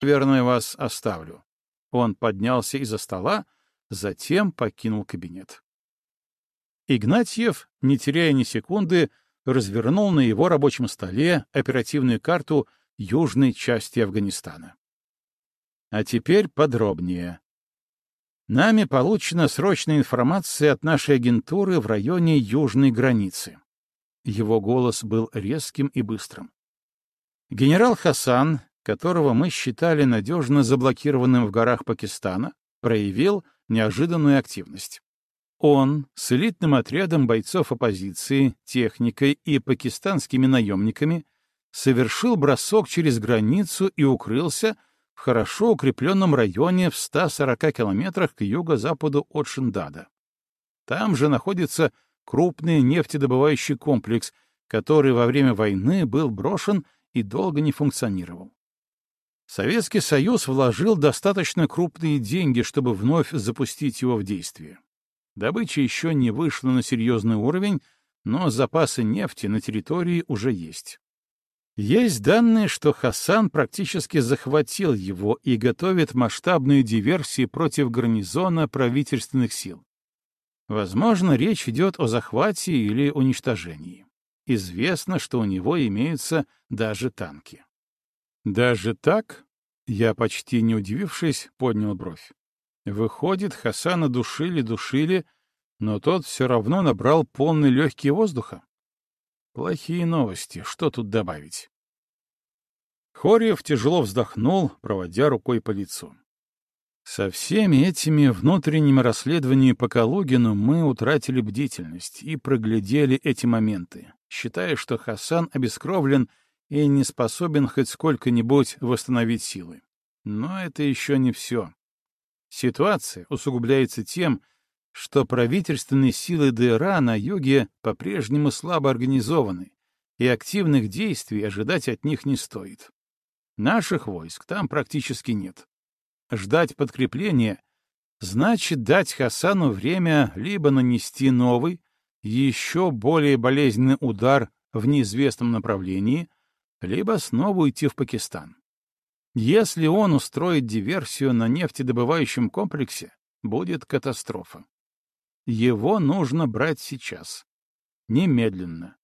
Верно, вас оставлю. Он поднялся из-за стола, затем покинул кабинет. Игнатьев, не теряя ни секунды, развернул на его рабочем столе оперативную карту южной части Афганистана. А теперь подробнее. Нами получена срочная информация от нашей агентуры в районе южной границы. Его голос был резким и быстрым. Генерал Хасан, которого мы считали надежно заблокированным в горах Пакистана, проявил неожиданную активность. Он с элитным отрядом бойцов оппозиции, техникой и пакистанскими наемниками совершил бросок через границу и укрылся в хорошо укрепленном районе в 140 километрах к юго-западу от Шиндада. Там же находится крупный нефтедобывающий комплекс, который во время войны был брошен и долго не функционировал. Советский Союз вложил достаточно крупные деньги, чтобы вновь запустить его в действие. Добыча еще не вышла на серьезный уровень, но запасы нефти на территории уже есть. Есть данные, что Хасан практически захватил его и готовит масштабную диверсию против гарнизона правительственных сил. Возможно, речь идет о захвате или уничтожении. Известно, что у него имеются даже танки. Даже так? Я, почти не удивившись, поднял бровь. Выходит, Хасана душили-душили, но тот все равно набрал полный легкий воздуха. Плохие новости, что тут добавить? Хорьев тяжело вздохнул, проводя рукой по лицу. Со всеми этими внутренними расследованиями по Калугину мы утратили бдительность и проглядели эти моменты, считая, что Хасан обескровлен и не способен хоть сколько-нибудь восстановить силы. Но это еще не все. Ситуация усугубляется тем, что правительственные силы ДРА на юге по-прежнему слабо организованы, и активных действий ожидать от них не стоит. Наших войск там практически нет. Ждать подкрепления значит дать Хасану время либо нанести новый, еще более болезненный удар в неизвестном направлении, либо снова уйти в Пакистан. Если он устроит диверсию на нефтедобывающем комплексе, будет катастрофа. Его нужно брать сейчас. Немедленно.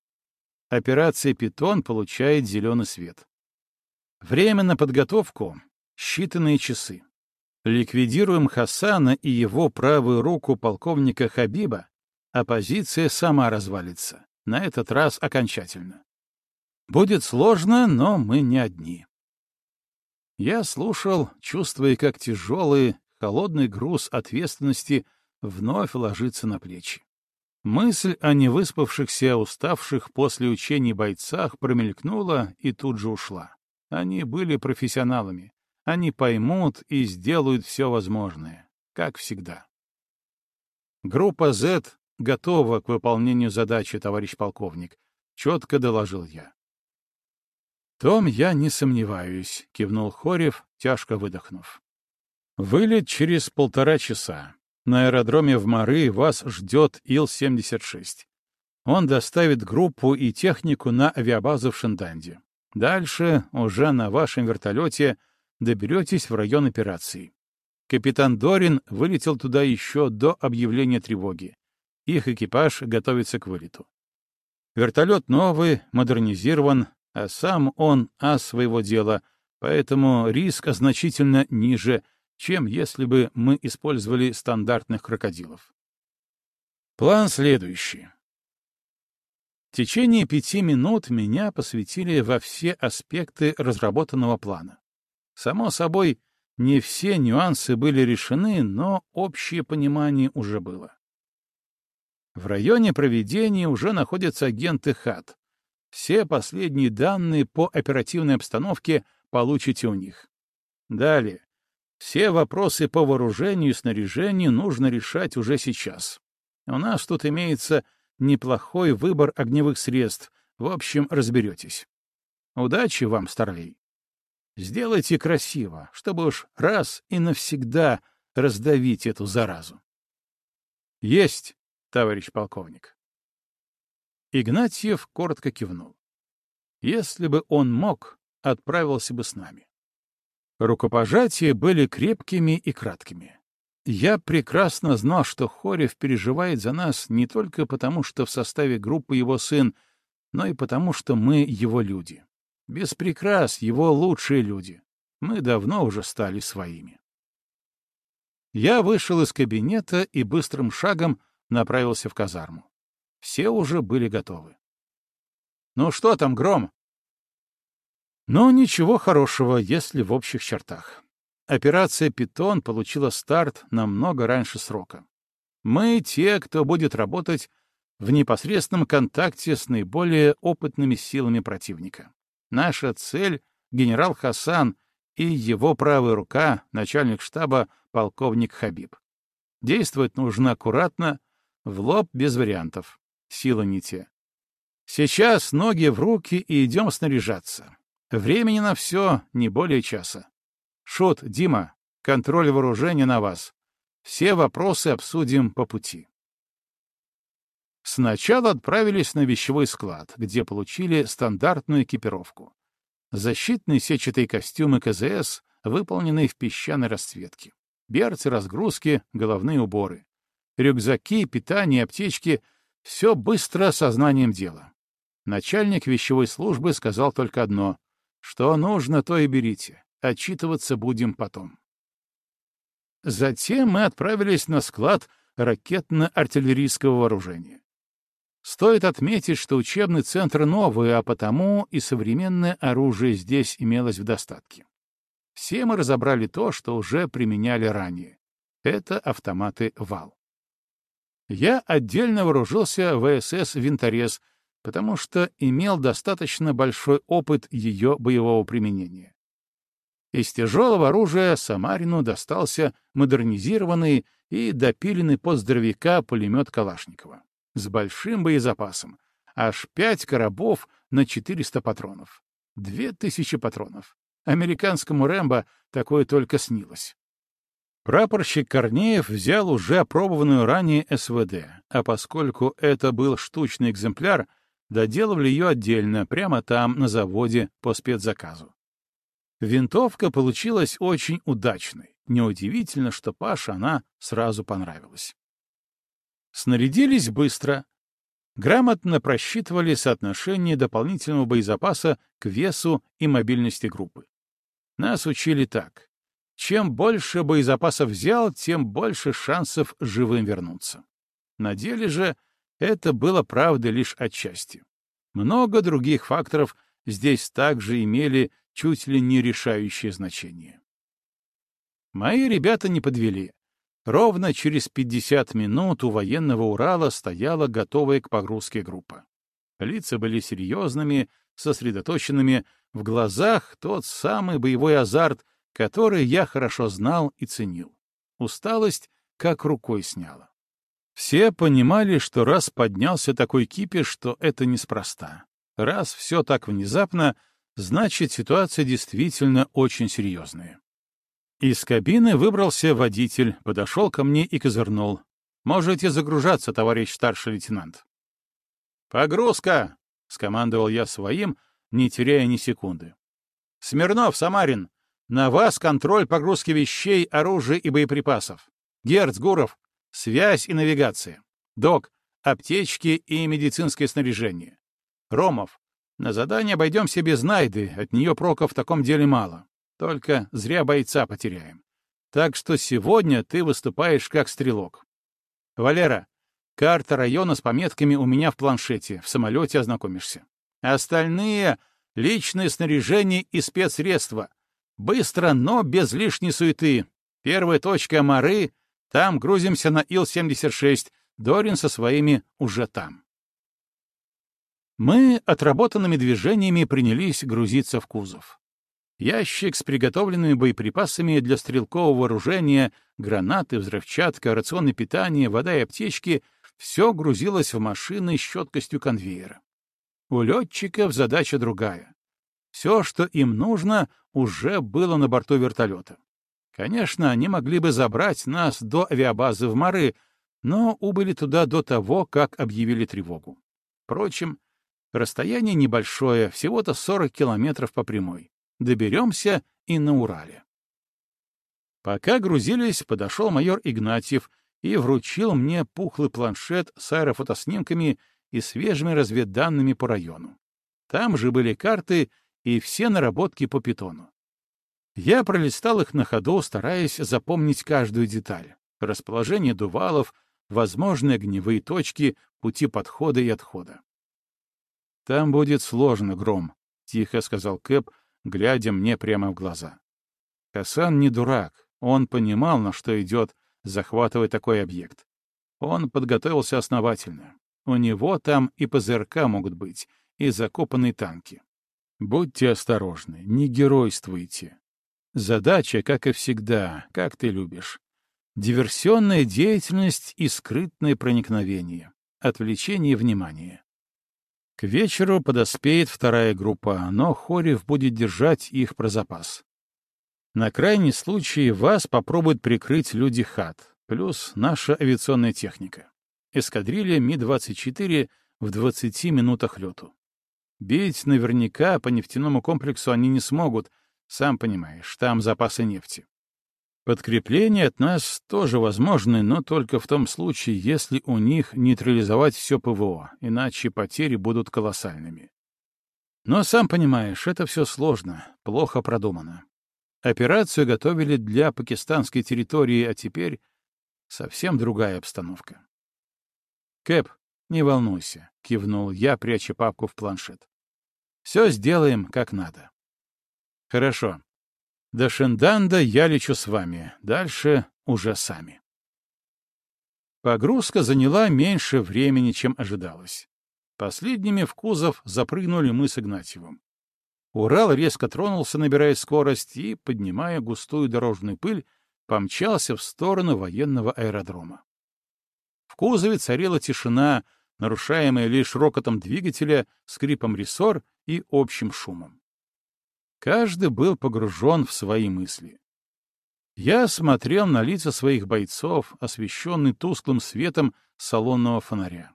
Операция «Питон» получает зеленый свет. Время на подготовку — считанные часы. Ликвидируем Хасана и его правую руку полковника Хабиба, оппозиция сама развалится, на этот раз окончательно. Будет сложно, но мы не одни. Я слушал, чувствуя, как тяжелый, холодный груз ответственности вновь ложится на плечи. Мысль о невыспавшихся, уставших после учений бойцах промелькнула и тут же ушла. Они были профессионалами. Они поймут и сделают все возможное, как всегда. Группа Z готова к выполнению задачи, товарищ полковник, четко доложил я том я не сомневаюсь», — кивнул Хорев, тяжко выдохнув. «Вылет через полтора часа. На аэродроме в Мары вас ждет Ил-76. Он доставит группу и технику на авиабазу в Шинданде. Дальше, уже на вашем вертолете, доберетесь в район операции. Капитан Дорин вылетел туда еще до объявления тревоги. Их экипаж готовится к вылету. Вертолет новый, модернизирован, а сам он ас своего дела, поэтому риск значительно ниже, чем если бы мы использовали стандартных крокодилов. План следующий. В течение пяти минут меня посвятили во все аспекты разработанного плана. Само собой, не все нюансы были решены, но общее понимание уже было. В районе проведения уже находятся агенты ХАТ, все последние данные по оперативной обстановке получите у них. Далее. Все вопросы по вооружению и снаряжению нужно решать уже сейчас. У нас тут имеется неплохой выбор огневых средств. В общем, разберетесь. Удачи вам, Старлей. Сделайте красиво, чтобы уж раз и навсегда раздавить эту заразу. Есть, товарищ полковник. Игнатьев коротко кивнул. Если бы он мог, отправился бы с нами. Рукопожатия были крепкими и краткими. Я прекрасно знал, что Хорев переживает за нас не только потому, что в составе группы его сын, но и потому, что мы его люди. Без прикрас его лучшие люди. Мы давно уже стали своими. Я вышел из кабинета и быстрым шагом направился в казарму. Все уже были готовы. «Ну что там, Гром?» «Ну, ничего хорошего, если в общих чертах. Операция «Питон» получила старт намного раньше срока. Мы те, кто будет работать в непосредственном контакте с наиболее опытными силами противника. Наша цель — генерал Хасан и его правая рука, начальник штаба, полковник Хабиб. Действовать нужно аккуратно, в лоб без вариантов. Силы не те. Сейчас ноги в руки и идем снаряжаться. Времени на все не более часа. Шут, Дима, контроль вооружения на вас. Все вопросы обсудим по пути. Сначала отправились на вещевой склад, где получили стандартную экипировку. Защитные сетчатые костюмы КЗС, выполненные в песчаной расцветке. Берцы, разгрузки, головные уборы. Рюкзаки, питание, аптечки — все быстро сознанием дела. Начальник вещевой службы сказал только одно — что нужно, то и берите. Отчитываться будем потом. Затем мы отправились на склад ракетно-артиллерийского вооружения. Стоит отметить, что учебный центр новый, а потому и современное оружие здесь имелось в достатке. Все мы разобрали то, что уже применяли ранее. Это автоматы «Вал». Я отдельно вооружился ВСС «Винторез», потому что имел достаточно большой опыт ее боевого применения. Из тяжелого оружия Самарину достался модернизированный и допиленный под здоровяка пулемет Калашникова с большим боезапасом, аж пять коробов на 400 патронов. Две тысячи патронов. Американскому Рэмбо такое только снилось. Прапорщик Корнеев взял уже опробованную ранее СВД, а поскольку это был штучный экземпляр — доделывали ее отдельно, прямо там, на заводе, по спецзаказу. Винтовка получилась очень удачной. Неудивительно, что Паше она сразу понравилась. Снарядились быстро. Грамотно просчитывали соотношение дополнительного боезапаса к весу и мобильности группы. Нас учили так. Чем больше боезапаса взял, тем больше шансов живым вернуться. На деле же это было правдой лишь отчасти. Много других факторов здесь также имели чуть ли не решающее значение. Мои ребята не подвели. Ровно через 50 минут у военного Урала стояла готовая к погрузке группа. Лица были серьезными, сосредоточенными, в глазах тот самый боевой азарт, который я хорошо знал и ценил. Усталость как рукой сняла. Все понимали, что раз поднялся такой кипиш, что это неспроста. Раз все так внезапно, значит, ситуация действительно очень серьезная. Из кабины выбрался водитель, подошел ко мне и козырнул. «Можете загружаться, товарищ старший лейтенант». «Погрузка!» — скомандовал я своим, не теряя ни секунды. «Смирнов, Самарин, на вас контроль погрузки вещей, оружия и боеприпасов. Герц, Гуров, Связь и навигация. Док, аптечки и медицинское снаряжение. Ромов, на задание обойдемся без Найды, от нее прока в таком деле мало. Только зря бойца потеряем. Так что сегодня ты выступаешь как стрелок. Валера, карта района с пометками у меня в планшете, в самолете ознакомишься. Остальные — личное снаряжение и спецсредства. Быстро, но без лишней суеты. Первая точка — Мары — там грузимся на Ил-76, Дорин со своими уже там. Мы отработанными движениями принялись грузиться в кузов. Ящик с приготовленными боеприпасами для стрелкового вооружения, гранаты, взрывчатка, рационное питание, вода и аптечки — все грузилось в машины с четкостью конвейера. У летчиков задача другая. Все, что им нужно, уже было на борту вертолета. Конечно, они могли бы забрать нас до авиабазы в Мары, но убыли туда до того, как объявили тревогу. Впрочем, расстояние небольшое, всего-то 40 километров по прямой. Доберемся и на Урале. Пока грузились, подошел майор Игнатьев и вручил мне пухлый планшет с аэрофотоснимками и свежими разведданными по району. Там же были карты и все наработки по питону. Я пролистал их на ходу, стараясь запомнить каждую деталь. Расположение дувалов, возможные огневые точки, пути подхода и отхода. «Там будет сложно, Гром», — тихо сказал Кэп, глядя мне прямо в глаза. Хасан не дурак, он понимал, на что идет, захватывая такой объект. Он подготовился основательно. У него там и ПЗРК могут быть, и закопанные танки. Будьте осторожны, не геройствуйте. Задача, как и всегда, как ты любишь. Диверсионная деятельность и скрытное проникновение. Отвлечение внимания. К вечеру подоспеет вторая группа, но Хорев будет держать их про запас. На крайний случай вас попробуют прикрыть люди ХАТ, плюс наша авиационная техника. Эскадрилья Ми-24 в 20 минутах лету. Бить наверняка по нефтяному комплексу они не смогут, сам понимаешь, там запасы нефти. Подкрепление от нас тоже возможны, но только в том случае, если у них нейтрализовать все ПВО, иначе потери будут колоссальными. Но, сам понимаешь, это все сложно, плохо продумано. Операцию готовили для пакистанской территории, а теперь совсем другая обстановка. «Кэп, не волнуйся», — кивнул я, пряча папку в планшет. «Все сделаем как надо». «Хорошо. До Шенданда я лечу с вами, дальше уже сами». Погрузка заняла меньше времени, чем ожидалось. Последними в кузов запрыгнули мы с Игнатьевым. Урал резко тронулся, набирая скорость, и, поднимая густую дорожную пыль, помчался в сторону военного аэродрома. В кузове царила тишина, нарушаемая лишь рокотом двигателя, скрипом рессор и общим шумом. Каждый был погружен в свои мысли. Я смотрел на лица своих бойцов, освещенные тусклым светом салонного фонаря.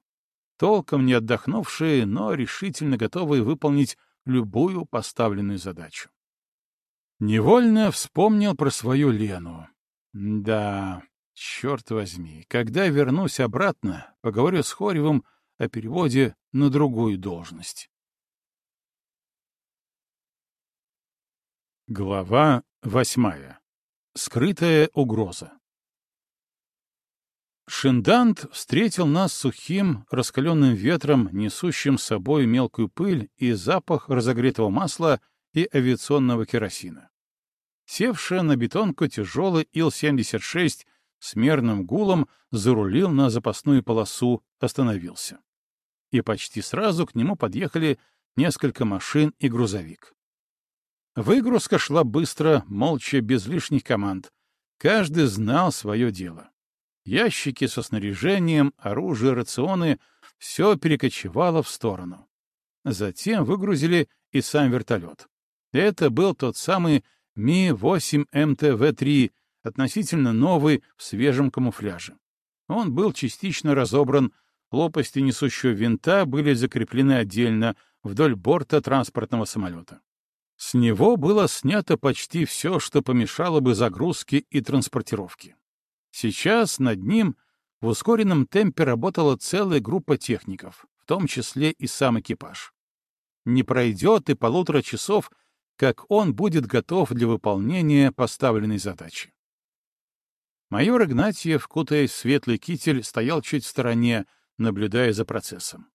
Толком не отдохнувшие, но решительно готовые выполнить любую поставленную задачу. Невольно вспомнил про свою Лену. Да, черт возьми, когда вернусь обратно, поговорю с Хоревым о переводе на другую должность. Глава восьмая. Скрытая угроза. Шиндант встретил нас сухим, раскаленным ветром, несущим с собой мелкую пыль и запах разогретого масла и авиационного керосина. Севшая на бетонку тяжелый Ил-76 с мерным гулом зарулил на запасную полосу, остановился. И почти сразу к нему подъехали несколько машин и грузовик. Выгрузка шла быстро, молча, без лишних команд. Каждый знал свое дело. Ящики со снаряжением, оружие, рационы — все перекочевало в сторону. Затем выгрузили и сам вертолет. Это был тот самый Ми-8 МТВ-3, относительно новый, в свежем камуфляже. Он был частично разобран, лопасти несущего винта были закреплены отдельно вдоль борта транспортного самолета. С него было снято почти все, что помешало бы загрузке и транспортировке. Сейчас над ним в ускоренном темпе работала целая группа техников, в том числе и сам экипаж. Не пройдет и полутора часов, как он будет готов для выполнения поставленной задачи. Майор Игнатьев, кутаясь в светлый китель, стоял чуть в стороне, наблюдая за процессом.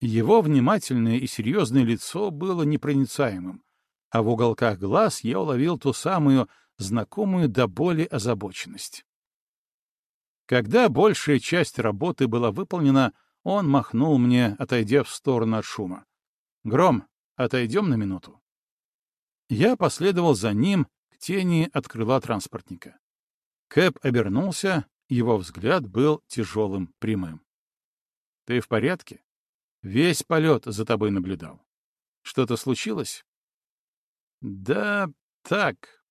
Его внимательное и серьезное лицо было непроницаемым, а в уголках глаз я уловил ту самую, знакомую до боли озабоченность. Когда большая часть работы была выполнена, он махнул мне, отойдя в сторону от шума. «Гром, отойдем на минуту». Я последовал за ним к тени от крыла транспортника. Кэп обернулся, его взгляд был тяжелым, прямым. «Ты в порядке? Весь полет за тобой наблюдал. Что-то случилось?» «Да так.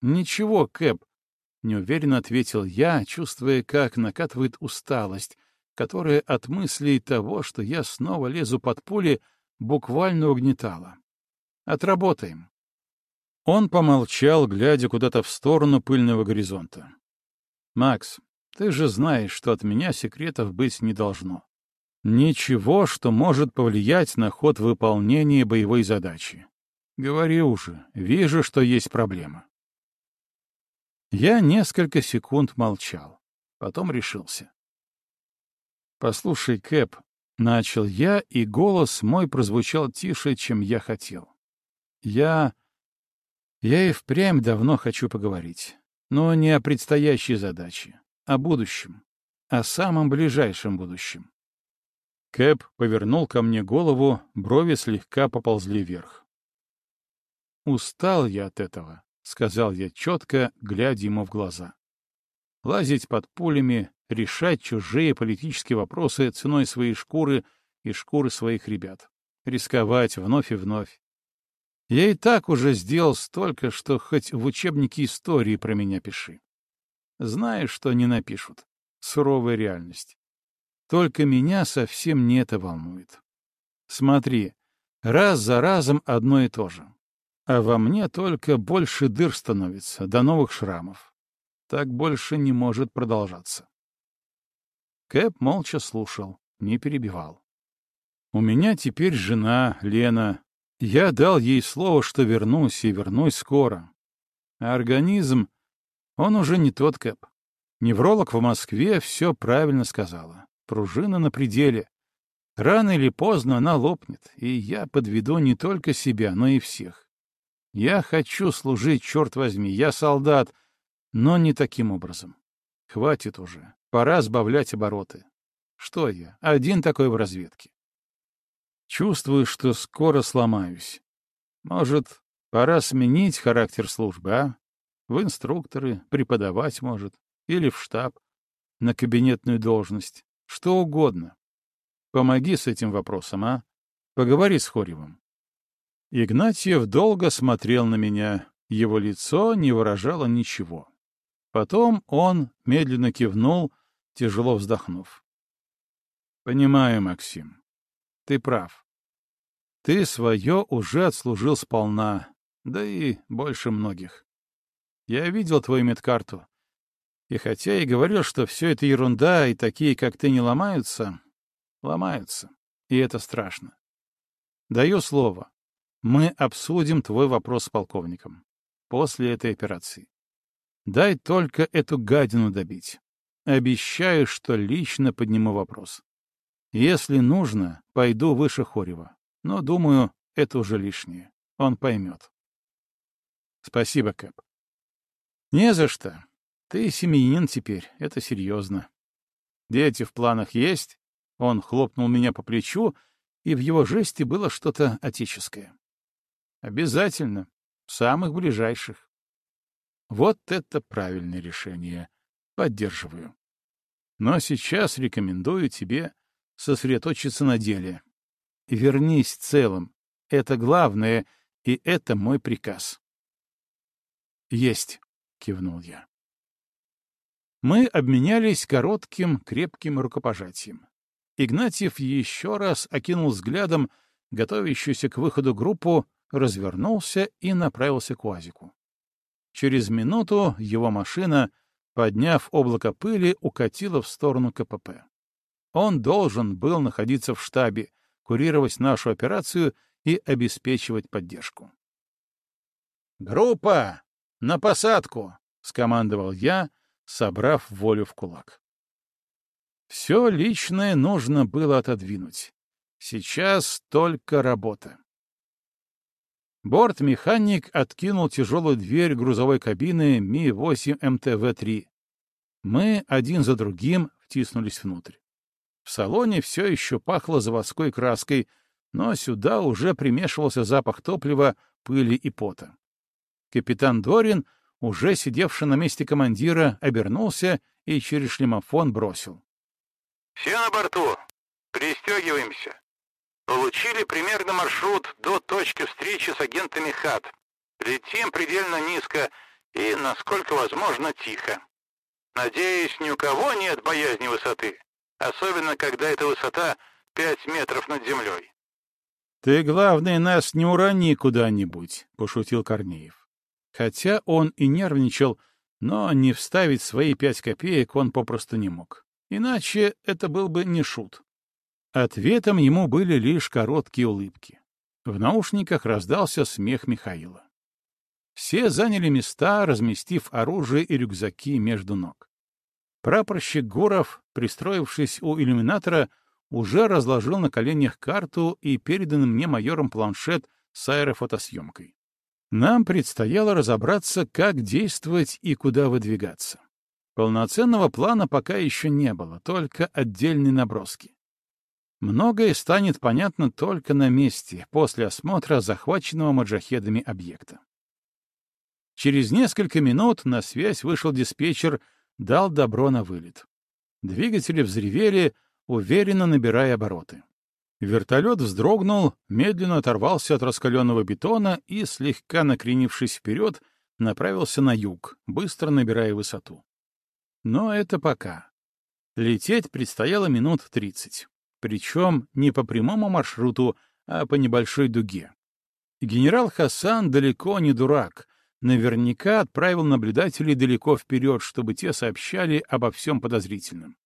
Ничего, Кэп, — неуверенно ответил я, чувствуя, как накатывает усталость, которая от мыслей того, что я снова лезу под пули, буквально угнетала. Отработаем. Он помолчал, глядя куда-то в сторону пыльного горизонта. «Макс, ты же знаешь, что от меня секретов быть не должно. Ничего, что может повлиять на ход выполнения боевой задачи. Говори уже, вижу, что есть проблема». Я несколько секунд молчал, потом решился. «Послушай, Кэп», — начал я, и голос мой прозвучал тише, чем я хотел. «Я... я и впрямь давно хочу поговорить, но не о предстоящей задаче, о будущем, о самом ближайшем будущем». Кэп повернул ко мне голову, брови слегка поползли вверх. «Устал я от этого», — сказал я четко, глядя ему в глаза. «Лазить под пулями, решать чужие политические вопросы ценой своей шкуры и шкуры своих ребят, рисковать вновь и вновь. Я и так уже сделал столько, что хоть в учебнике истории про меня пиши. Знаешь, что не напишут. Суровая реальность. Только меня совсем не это волнует. Смотри, раз за разом одно и то же. А во мне только больше дыр становится, до новых шрамов. Так больше не может продолжаться. Кэп молча слушал, не перебивал. «У меня теперь жена, Лена. Я дал ей слово, что вернусь, и вернусь скоро. А организм, он уже не тот Кэп. Невролог в Москве все правильно сказала. Пружина на пределе. Рано или поздно она лопнет, и я подведу не только себя, но и всех. Я хочу служить, черт возьми, я солдат, но не таким образом. Хватит уже. Пора сбавлять обороты. Что я, один такой в разведке? Чувствую, что скоро сломаюсь. Может, пора сменить характер службы, а? В инструкторы, преподавать, может, или в штаб, на кабинетную должность, что угодно. Помоги с этим вопросом, а? Поговори с Хоревым. Игнатьев долго смотрел на меня, его лицо не выражало ничего. Потом он медленно кивнул, тяжело вздохнув. «Понимаю, Максим. Ты прав. Ты свое уже отслужил сполна, да и больше многих. Я видел твою медкарту. И хотя и говорил, что все это ерунда, и такие, как ты, не ломаются, ломаются. И это страшно. Даю слово. Мы обсудим твой вопрос с полковником. После этой операции. Дай только эту гадину добить. Обещаю, что лично подниму вопрос. Если нужно, пойду выше Хорева. Но, думаю, это уже лишнее. Он поймет. Спасибо, Кэп. Не за что. Ты семьянин теперь, это серьезно. Дети в планах есть? Он хлопнул меня по плечу, и в его жесте было что-то отеческое. Обязательно. Самых ближайших. Вот это правильное решение. Поддерживаю. Но сейчас рекомендую тебе сосредоточиться на деле. Вернись целым. Это главное, и это мой приказ. Есть, кивнул я. Мы обменялись коротким, крепким рукопожатием. Игнатьев еще раз окинул взглядом готовящуюся к выходу группу, развернулся и направился к УАЗику. Через минуту его машина — подняв облако пыли, укатила в сторону КПП. Он должен был находиться в штабе, курировать нашу операцию и обеспечивать поддержку. «Группа! На посадку!» — скомандовал я, собрав волю в кулак. Все личное нужно было отодвинуть. Сейчас только работа. Бортмеханик откинул тяжелую дверь грузовой кабины Ми-8 МТВ-3. Мы один за другим втиснулись внутрь. В салоне все еще пахло заводской краской, но сюда уже примешивался запах топлива, пыли и пота. Капитан Дорин, уже сидевший на месте командира, обернулся и через шлемофон бросил. — Все на борту. Пристегиваемся. Получили примерно маршрут до точки встречи с агентами ХАТ. Летим предельно низко и, насколько возможно, тихо. Надеюсь, ни у кого нет боязни высоты, особенно когда эта высота пять метров над землей. — Ты, главное, нас не урони куда-нибудь, — пошутил Корнеев. Хотя он и нервничал, но не вставить свои пять копеек он попросту не мог. Иначе это был бы не шут. Ответом ему были лишь короткие улыбки. В наушниках раздался смех Михаила. Все заняли места, разместив оружие и рюкзаки между ног. Прапорщик Гуров, пристроившись у иллюминатора, уже разложил на коленях карту и переданный мне майором планшет с аэрофотосъемкой. Нам предстояло разобраться, как действовать и куда выдвигаться. Полноценного плана пока еще не было, только отдельные наброски. Многое станет понятно только на месте, после осмотра захваченного маджахедами объекта. Через несколько минут на связь вышел диспетчер, дал добро на вылет. Двигатели взревели, уверенно набирая обороты. Вертолет вздрогнул, медленно оторвался от раскаленного бетона и, слегка накренившись вперед, направился на юг, быстро набирая высоту. Но это пока. Лететь предстояло минут тридцать. Причем не по прямому маршруту, а по небольшой дуге. Генерал Хасан далеко не дурак. Наверняка отправил наблюдателей далеко вперед, чтобы те сообщали обо всем подозрительном.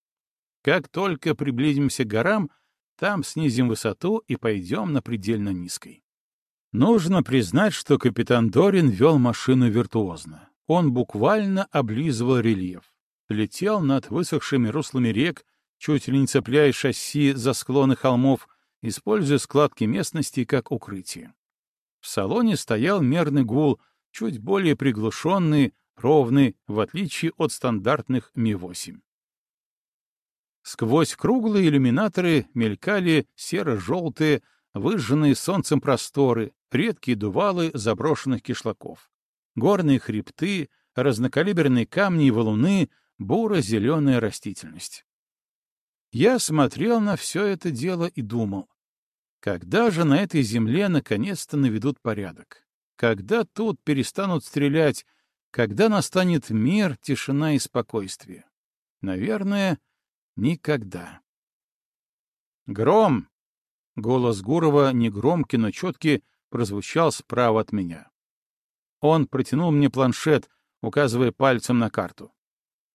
Как только приблизимся к горам, там снизим высоту и пойдем на предельно низкой. Нужно признать, что капитан Дорин вел машину виртуозно. Он буквально облизывал рельеф летел над высохшими руслами рек, чуть ли не цепляя шасси за склоны холмов, используя складки местности как укрытие. В салоне стоял мерный гул, чуть более приглушенный, ровный, в отличие от стандартных Ми-8. Сквозь круглые иллюминаторы мелькали серо-желтые, выжженные солнцем просторы, редкие дувалы заброшенных кишлаков. Горные хребты, разнокалиберные камни и валуны буро-зеленая растительность. Я смотрел на все это дело и думал, когда же на этой земле наконец-то наведут порядок? Когда тут перестанут стрелять? Когда настанет мир, тишина и спокойствие? Наверное, никогда. «Гром!» — голос Гурова, негромкий, но четкий, прозвучал справа от меня. Он протянул мне планшет, указывая пальцем на карту.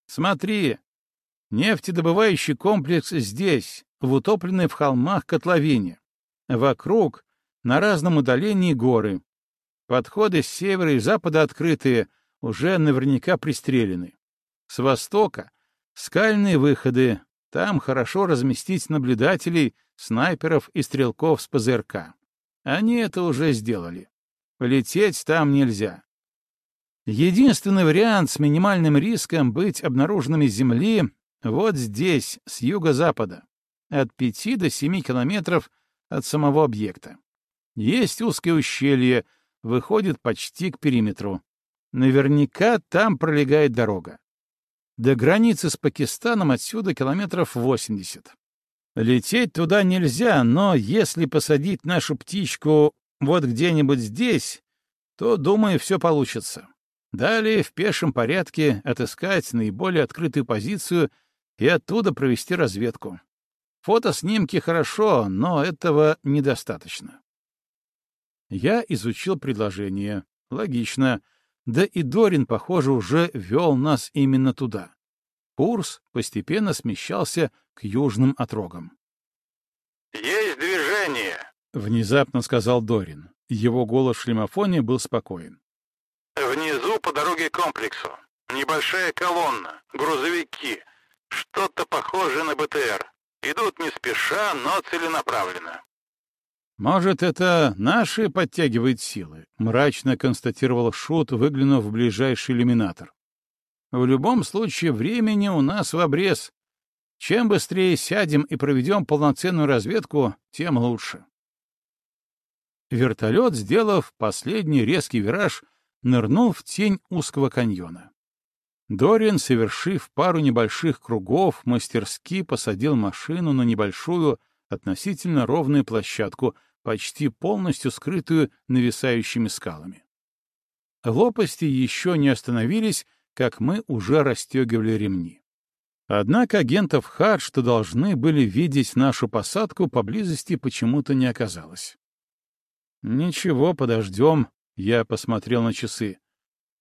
Смотри, нефтедобывающий комплекс здесь, в утопленной в холмах котловине. Вокруг, на разном удалении горы. Подходы с севера и запада открытые, уже наверняка пристрелены. С востока — скальные выходы, там хорошо разместить наблюдателей, снайперов и стрелков с ПЗРК. Они это уже сделали. Лететь там нельзя. Единственный вариант с минимальным риском быть обнаруженными Земли вот здесь, с юго-запада, от 5 до 7 километров от самого объекта. Есть узкое ущелье, выходит почти к периметру. Наверняка там пролегает дорога. До границы с Пакистаном отсюда километров 80. Лететь туда нельзя, но если посадить нашу птичку вот где-нибудь здесь, то, думаю, все получится. Далее в пешем порядке отыскать наиболее открытую позицию и оттуда провести разведку. Фотоснимки хорошо, но этого недостаточно. Я изучил предложение. Логично. Да и Дорин, похоже, уже вел нас именно туда. Курс постепенно смещался к южным отрогам. «Есть движение», — внезапно сказал Дорин. Его голос в шлемофоне был спокоен. Внизу по дороге к комплексу. Небольшая колонна, грузовики. Что-то похожее на БТР. Идут не спеша, но целенаправленно. «Может, это наши подтягивают силы?» — мрачно констатировал Шут, выглянув в ближайший иллюминатор. «В любом случае, времени у нас в обрез. Чем быстрее сядем и проведем полноценную разведку, тем лучше». Вертолет, сделав последний резкий вираж, нырнул в тень узкого каньона. Дориан, совершив пару небольших кругов, мастерски посадил машину на небольшую, относительно ровную площадку, почти полностью скрытую нависающими скалами. Лопасти еще не остановились, как мы уже расстегивали ремни. Однако агентов ХАД, что должны были видеть нашу посадку, поблизости почему-то не оказалось. «Ничего, подождем», я посмотрел на часы.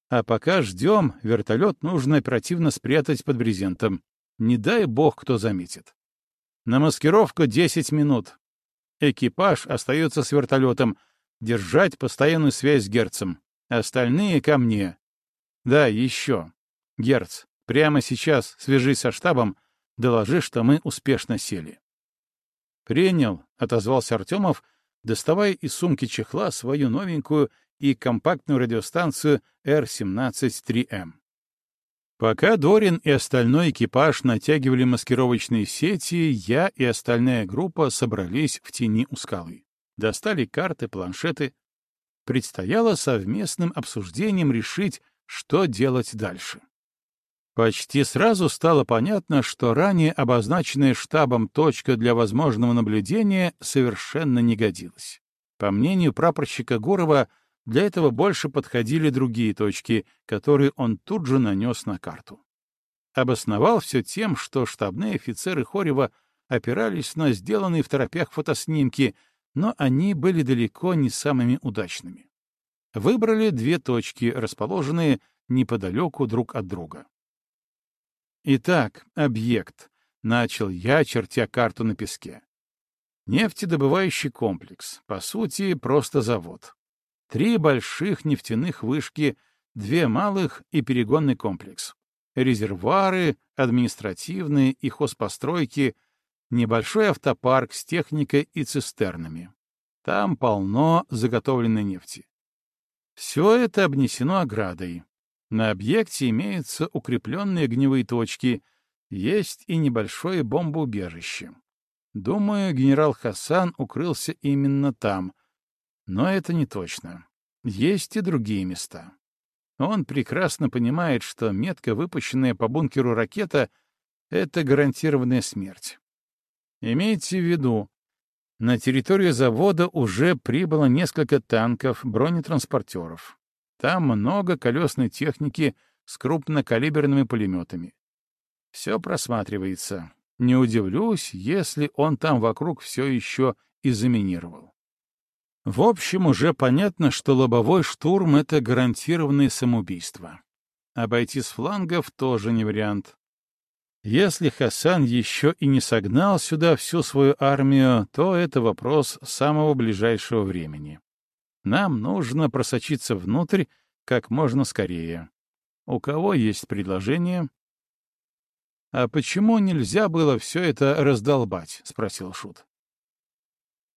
А пока ждем, вертолет нужно оперативно спрятать под брезентом. Не дай бог, кто заметит. На маскировку 10 минут. Экипаж остается с вертолетом. Держать постоянную связь с Герцем. Остальные ко мне. Да, еще. Герц, прямо сейчас свяжись со штабом, доложи, что мы успешно сели. «Принял», — отозвался Артемов, доставая из сумки чехла свою новенькую и компактную радиостанцию R-17-3M. Пока Дорин и остальной экипаж натягивали маскировочные сети, я и остальная группа собрались в тени у скалы. Достали карты, планшеты. Предстояло совместным обсуждением решить, что делать дальше. Почти сразу стало понятно, что ранее обозначенная штабом точка для возможного наблюдения совершенно не годилась. По мнению прапорщика Гурова, для этого больше подходили другие точки, которые он тут же нанес на карту. Обосновал все тем, что штабные офицеры Хорева опирались на сделанные в торопях фотоснимки, но они были далеко не самыми удачными. Выбрали две точки, расположенные неподалеку друг от друга. Итак, объект. Начал я, чертя карту на песке. Нефтедобывающий комплекс. По сути, просто завод. Три больших нефтяных вышки, две малых и перегонный комплекс. Резервуары, административные и хозпостройки, небольшой автопарк с техникой и цистернами. Там полно заготовленной нефти. Все это обнесено оградой. На объекте имеются укрепленные огневые точки, есть и небольшое бомбоубежище. Думаю, генерал Хасан укрылся именно там. Но это не точно. Есть и другие места. Он прекрасно понимает, что метко выпущенная по бункеру ракета — это гарантированная смерть. Имейте в виду, на территорию завода уже прибыло несколько танков, бронетранспортеров. Там много колесной техники с крупнокалиберными пулеметами. Все просматривается. Не удивлюсь, если он там вокруг все еще и заминировал. В общем, уже понятно, что лобовой штурм — это гарантированное самоубийство. Обойти с флангов тоже не вариант. Если Хасан еще и не согнал сюда всю свою армию, то это вопрос самого ближайшего времени. Нам нужно просочиться внутрь как можно скорее. У кого есть предложение? — А почему нельзя было все это раздолбать? — спросил Шут. —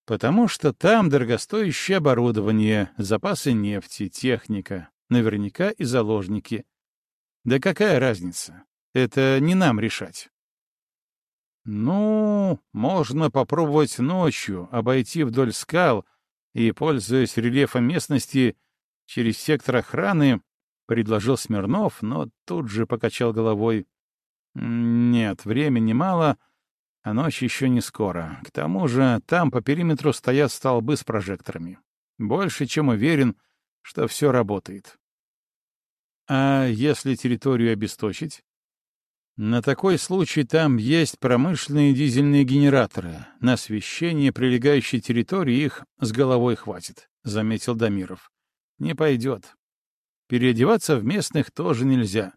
Потому что там дорогостоящее оборудование, запасы нефти, техника, наверняка и заложники. Да какая разница? Это не нам решать. Ну, можно попробовать ночью обойти вдоль скал и, пользуясь рельефом местности, через сектор охраны, предложил Смирнов, но тут же покачал головой. Нет, времени мало, а ночь еще не скоро. К тому же там по периметру стоят столбы с прожекторами. Больше чем уверен, что все работает. А если территорию обесточить? На такой случай там есть промышленные дизельные генераторы. На освещение прилегающей территории их с головой хватит, — заметил Дамиров. Не пойдет. Переодеваться в местных тоже нельзя.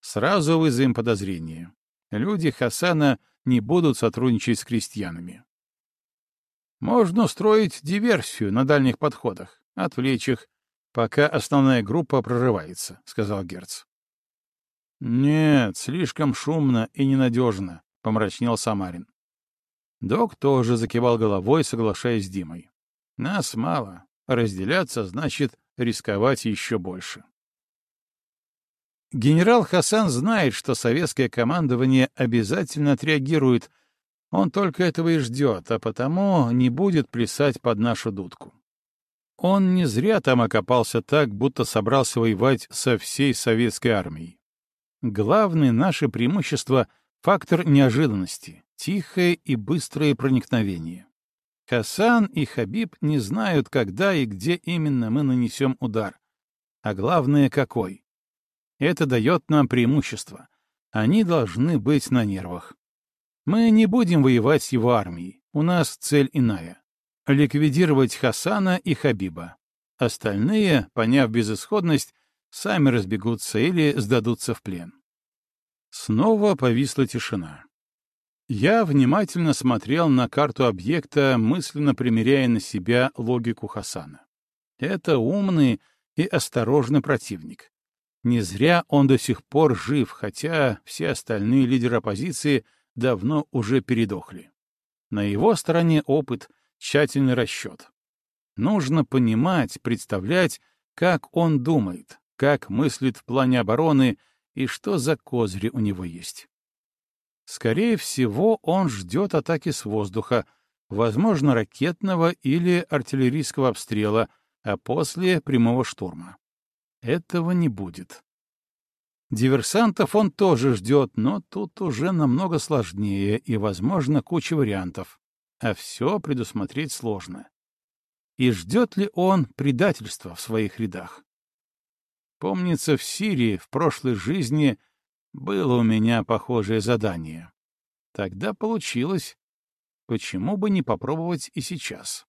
Сразу вызовем подозрение. Люди Хасана не будут сотрудничать с крестьянами. Можно устроить диверсию на дальних подходах, отвлечь их, пока основная группа прорывается, — сказал Герц. «Нет, слишком шумно и ненадежно», — помрачнел Самарин. Док тоже закивал головой, соглашаясь с Димой. «Нас мало. Разделяться значит рисковать еще больше». Генерал Хасан знает, что советское командование обязательно отреагирует. Он только этого и ждет, а потому не будет плясать под нашу дудку. Он не зря там окопался так, будто собрался воевать со всей советской армией. Главное наше преимущество — фактор неожиданности, тихое и быстрое проникновение. Хасан и Хабиб не знают, когда и где именно мы нанесем удар. А главное, какой. Это дает нам преимущество. Они должны быть на нервах. Мы не будем воевать с его армией. У нас цель иная — ликвидировать Хасана и Хабиба. Остальные, поняв безысходность, Сами разбегутся или сдадутся в плен. Снова повисла тишина. Я внимательно смотрел на карту объекта, мысленно примеряя на себя логику Хасана. Это умный и осторожный противник. Не зря он до сих пор жив, хотя все остальные лидеры оппозиции давно уже передохли. На его стороне опыт, тщательный расчет. Нужно понимать, представлять, как он думает, как мыслит в плане обороны и что за козыри у него есть. Скорее всего, он ждет атаки с воздуха, возможно, ракетного или артиллерийского обстрела, а после — прямого штурма. Этого не будет. Диверсантов он тоже ждет, но тут уже намного сложнее и, возможно, куча вариантов. А все предусмотреть сложно. И ждет ли он предательства в своих рядах? Помнится, в Сирии в прошлой жизни — было у меня похожее задание. Тогда получилось. Почему бы не попробовать и сейчас?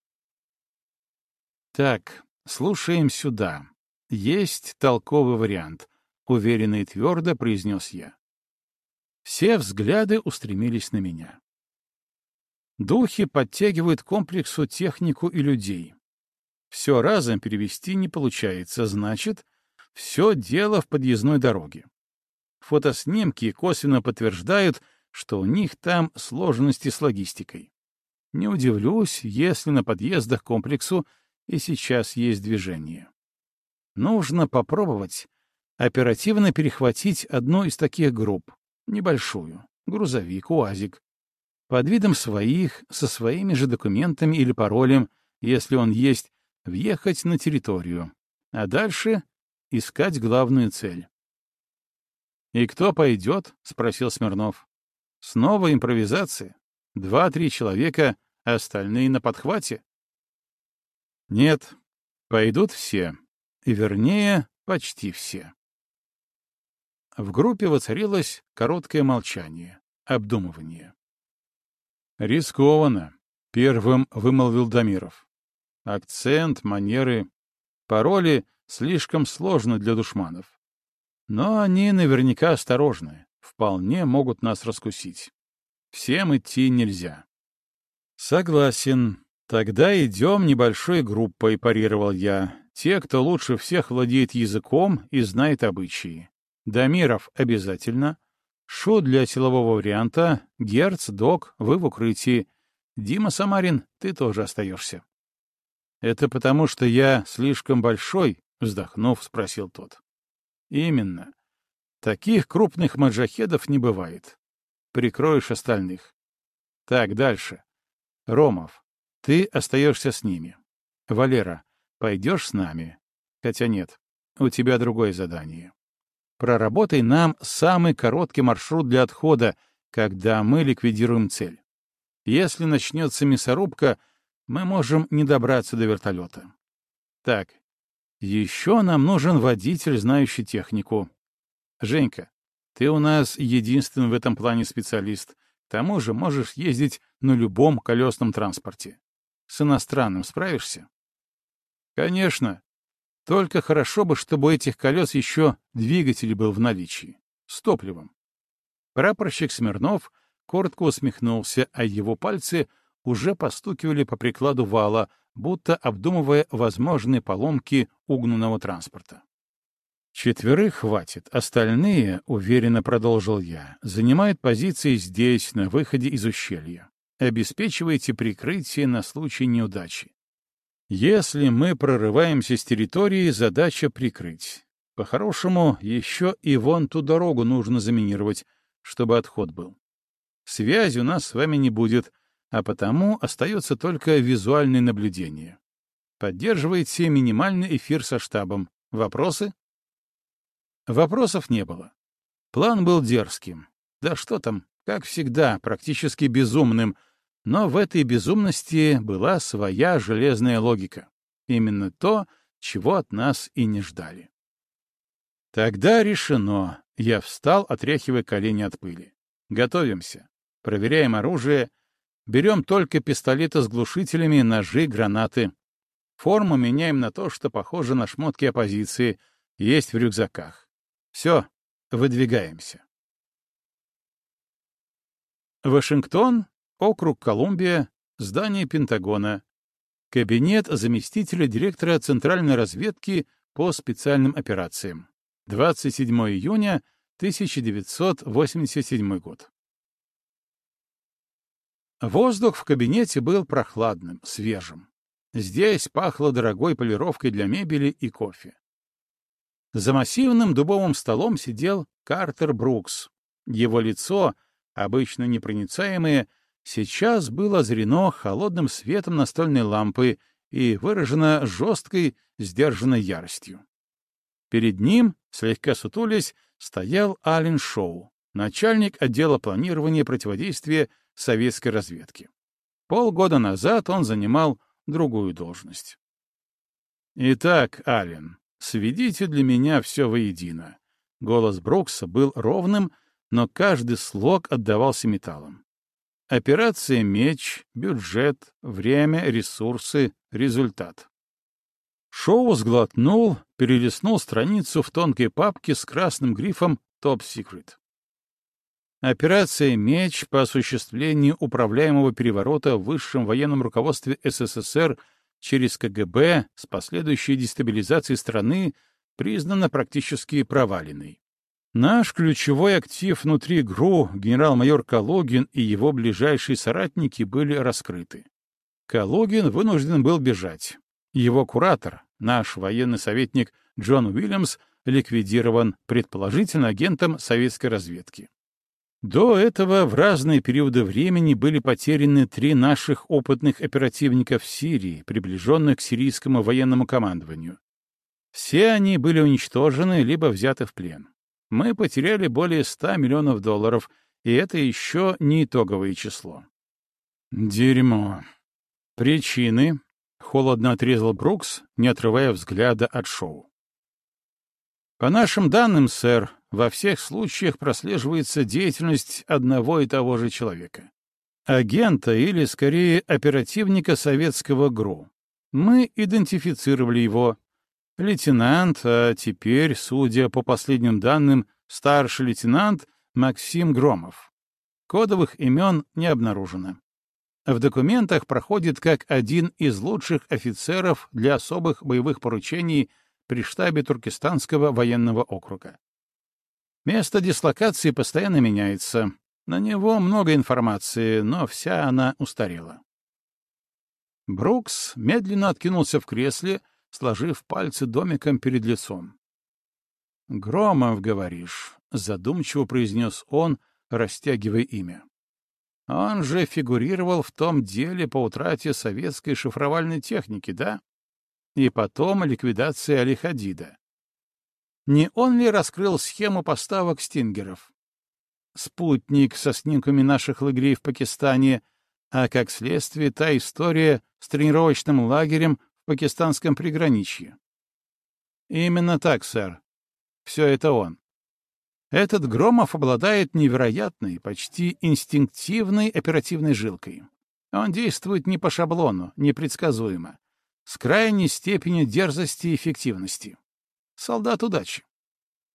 Так, слушаем сюда. Есть толковый вариант, — уверенно и твердо произнес я. Все взгляды устремились на меня. Духи подтягивают комплексу технику и людей. Все разом перевести не получается, значит, все дело в подъездной дороге. Фотоснимки косвенно подтверждают, что у них там сложности с логистикой. Не удивлюсь, если на подъездах к комплексу и сейчас есть движение. Нужно попробовать оперативно перехватить одну из таких групп, небольшую, грузовик, УАЗик, под видом своих, со своими же документами или паролем, если он есть, въехать на территорию, а дальше искать главную цель. «И кто пойдет?» — спросил Смирнов. «Снова импровизация? Два-три человека, а остальные на подхвате?» «Нет, пойдут все. И вернее, почти все». В группе воцарилось короткое молчание, обдумывание. «Рискованно», — первым вымолвил Дамиров. «Акцент, манеры, пароли слишком сложно для душманов. Но они наверняка осторожны, вполне могут нас раскусить. Всем идти нельзя. Согласен. Тогда идем небольшой группой, парировал я. Те, кто лучше всех владеет языком и знает обычаи. Дамиров обязательно. Шу для силового варианта. Герц, Док, вы в укрытии. Дима Самарин, ты тоже остаешься. Это потому, что я слишком большой, вздохнув, спросил тот. Именно. Таких крупных маджахедов не бывает. Прикроешь остальных. Так, дальше. Ромов, ты остаешься с ними. Валера, пойдешь с нами? Хотя нет, у тебя другое задание. Проработай нам самый короткий маршрут для отхода, когда мы ликвидируем цель. Если начнется мясорубка, мы можем не добраться до вертолета. Так, еще нам нужен водитель, знающий технику. Женька, ты у нас единственный в этом плане специалист. К тому же можешь ездить на любом колесном транспорте. С иностранным справишься? Конечно. Только хорошо бы, чтобы у этих колес еще двигатель был в наличии. С топливом. Прапорщик Смирнов коротко усмехнулся, а его пальцы уже постукивали по прикладу вала, будто обдумывая возможные поломки угнанного транспорта. «Четверых хватит, остальные, — уверенно продолжил я, — занимают позиции здесь, на выходе из ущелья. Обеспечивайте прикрытие на случай неудачи. Если мы прорываемся с территории, задача прикрыть. По-хорошему, еще и вон ту дорогу нужно заминировать, чтобы отход был. Связи у нас с вами не будет, а потому остается только визуальное наблюдение. Поддерживайте минимальный эфир со штабом. Вопросы? Вопросов не было. План был дерзким. Да что там, как всегда, практически безумным, но в этой безумности была своя железная логика. Именно то, чего от нас и не ждали. Тогда решено. Я встал, отряхивая колени от пыли. Готовимся. Проверяем оружие — Берем только пистолеты с глушителями, ножи, гранаты. Форму меняем на то, что похоже на шмотки оппозиции. есть в рюкзаках. Все, выдвигаемся. Вашингтон, округ Колумбия, здание Пентагона, кабинет заместителя директора Центральной разведки по специальным операциям. 27 июня 1987 год. Воздух в кабинете был прохладным, свежим. Здесь пахло дорогой полировкой для мебели и кофе. За массивным дубовым столом сидел Картер Брукс. Его лицо, обычно непроницаемое, сейчас было озарено холодным светом настольной лампы и выражено жесткой, сдержанной яростью. Перед ним, слегка сутулясь, стоял Ален Шоу, начальник отдела планирования противодействия советской разведки. Полгода назад он занимал другую должность. «Итак, Ален, сведите для меня все воедино». Голос Брукса был ровным, но каждый слог отдавался металлом. Операция «Меч», бюджет, время, ресурсы, результат. Шоу сглотнул, перелистнул страницу в тонкой папке с красным грифом «Top Secret». Операция «Меч» по осуществлению управляемого переворота в высшем военном руководстве СССР через КГБ с последующей дестабилизацией страны признана практически проваленной. Наш ключевой актив внутри ГРУ, генерал-майор Калогин и его ближайшие соратники были раскрыты. Калогин вынужден был бежать. Его куратор, наш военный советник Джон Уильямс, ликвидирован предположительно агентом советской разведки. До этого в разные периоды времени были потеряны три наших опытных оперативника в Сирии, приближенных к сирийскому военному командованию. Все они были уничтожены либо взяты в плен. Мы потеряли более 100 миллионов долларов, и это еще не итоговое число. Дерьмо. Причины. Холодно отрезал Брукс, не отрывая взгляда от шоу. По нашим данным, сэр, во всех случаях прослеживается деятельность одного и того же человека. Агента или, скорее, оперативника советского ГРУ. Мы идентифицировали его. Лейтенант, а теперь, судя по последним данным, старший лейтенант Максим Громов. Кодовых имен не обнаружено. В документах проходит как один из лучших офицеров для особых боевых поручений при штабе Туркестанского военного округа. Место дислокации постоянно меняется. На него много информации, но вся она устарела. Брукс медленно откинулся в кресле, сложив пальцы домиком перед лицом. «Громов, говоришь», — задумчиво произнес он, растягивая имя. «Он же фигурировал в том деле по утрате советской шифровальной техники, да? И потом ликвидация Алихадида. Не он ли раскрыл схему поставок стингеров? Спутник со снимками наших лагерей в Пакистане, а как следствие та история с тренировочным лагерем в пакистанском приграничье. Именно так, сэр. Все это он. Этот Громов обладает невероятной, почти инстинктивной оперативной жилкой. Он действует не по шаблону, непредсказуемо, с крайней степенью дерзости и эффективности солдат удачи.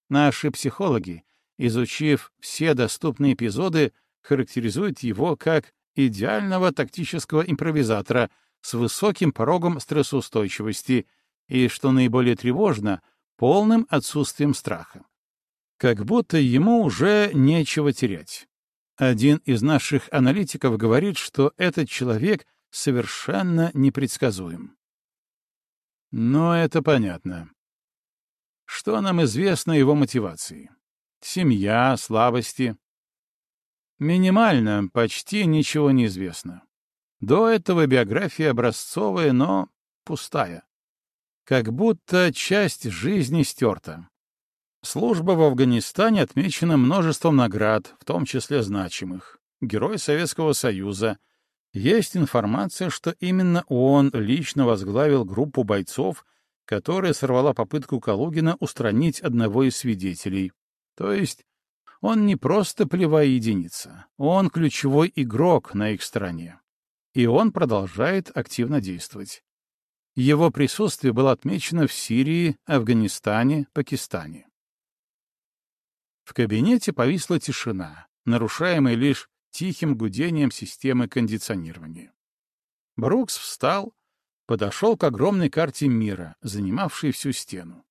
Наши психологи, изучив все доступные эпизоды, характеризуют его как идеального тактического импровизатора с высоким порогом стрессоустойчивости и, что наиболее тревожно, полным отсутствием страха. Как будто ему уже нечего терять. Один из наших аналитиков говорит, что этот человек совершенно непредсказуем. Но это понятно. Что нам известно о его мотивации? Семья, слабости? Минимально, почти ничего не известно. До этого биография образцовая, но пустая. Как будто часть жизни стерта. Служба в Афганистане отмечена множеством наград, в том числе значимых. Герой Советского Союза. Есть информация, что именно он лично возглавил группу бойцов, которая сорвала попытку Калугина устранить одного из свидетелей. То есть он не просто плевая единица, он ключевой игрок на их стороне. И он продолжает активно действовать. Его присутствие было отмечено в Сирии, Афганистане, Пакистане. В кабинете повисла тишина, нарушаемая лишь тихим гудением системы кондиционирования. Брукс встал, подошел к огромной карте мира, занимавшей всю стену.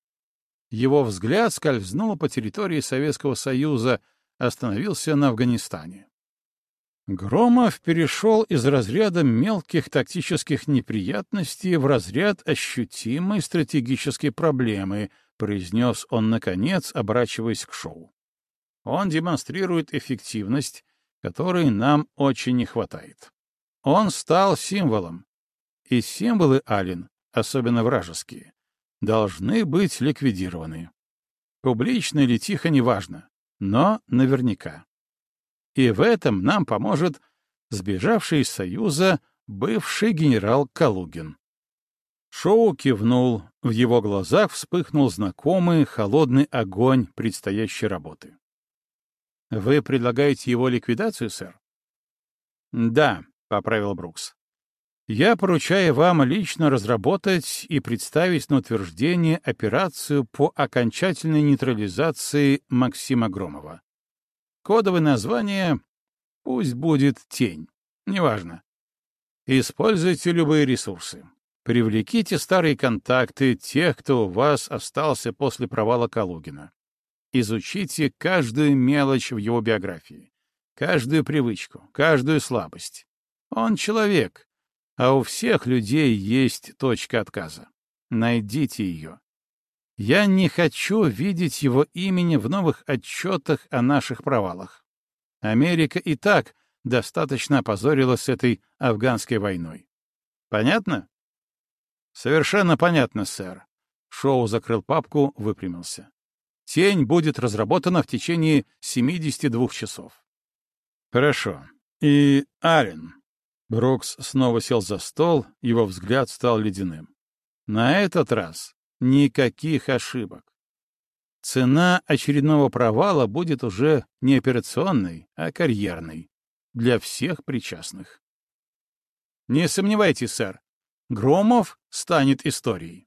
Его взгляд скользнул по территории Советского Союза, остановился на Афганистане. Громов перешел из разряда мелких тактических неприятностей в разряд ощутимой стратегической проблемы, произнес он, наконец, оборачиваясь к шоу. Он демонстрирует эффективность, которой нам очень не хватает. Он стал символом. И символы, Ален, особенно вражеские, должны быть ликвидированы. Публично или тихо, неважно, но наверняка. И в этом нам поможет сбежавший из Союза бывший генерал Калугин. Шоу кивнул, в его глазах вспыхнул знакомый холодный огонь предстоящей работы. «Вы предлагаете его ликвидацию, сэр?» «Да», — поправил Брукс. «Я поручаю вам лично разработать и представить на утверждение операцию по окончательной нейтрализации Максима Громова. Кодовое название пусть будет «Тень». Неважно. Используйте любые ресурсы. Привлеките старые контакты тех, кто у вас остался после провала Калугина. Изучите каждую мелочь в его биографии, каждую привычку, каждую слабость. Он человек, а у всех людей есть точка отказа. Найдите ее. Я не хочу видеть его имени в новых отчетах о наших провалах. Америка и так достаточно опозорилась с этой афганской войной. Понятно? Совершенно понятно, сэр. Шоу закрыл папку, выпрямился. Тень будет разработана в течение 72 часов. Хорошо. И Ален. Брукс снова сел за стол, его взгляд стал ледяным. На этот раз Никаких ошибок. Цена очередного провала будет уже не операционной, а карьерной. Для всех причастных. Не сомневайтесь, сэр, Громов станет историей.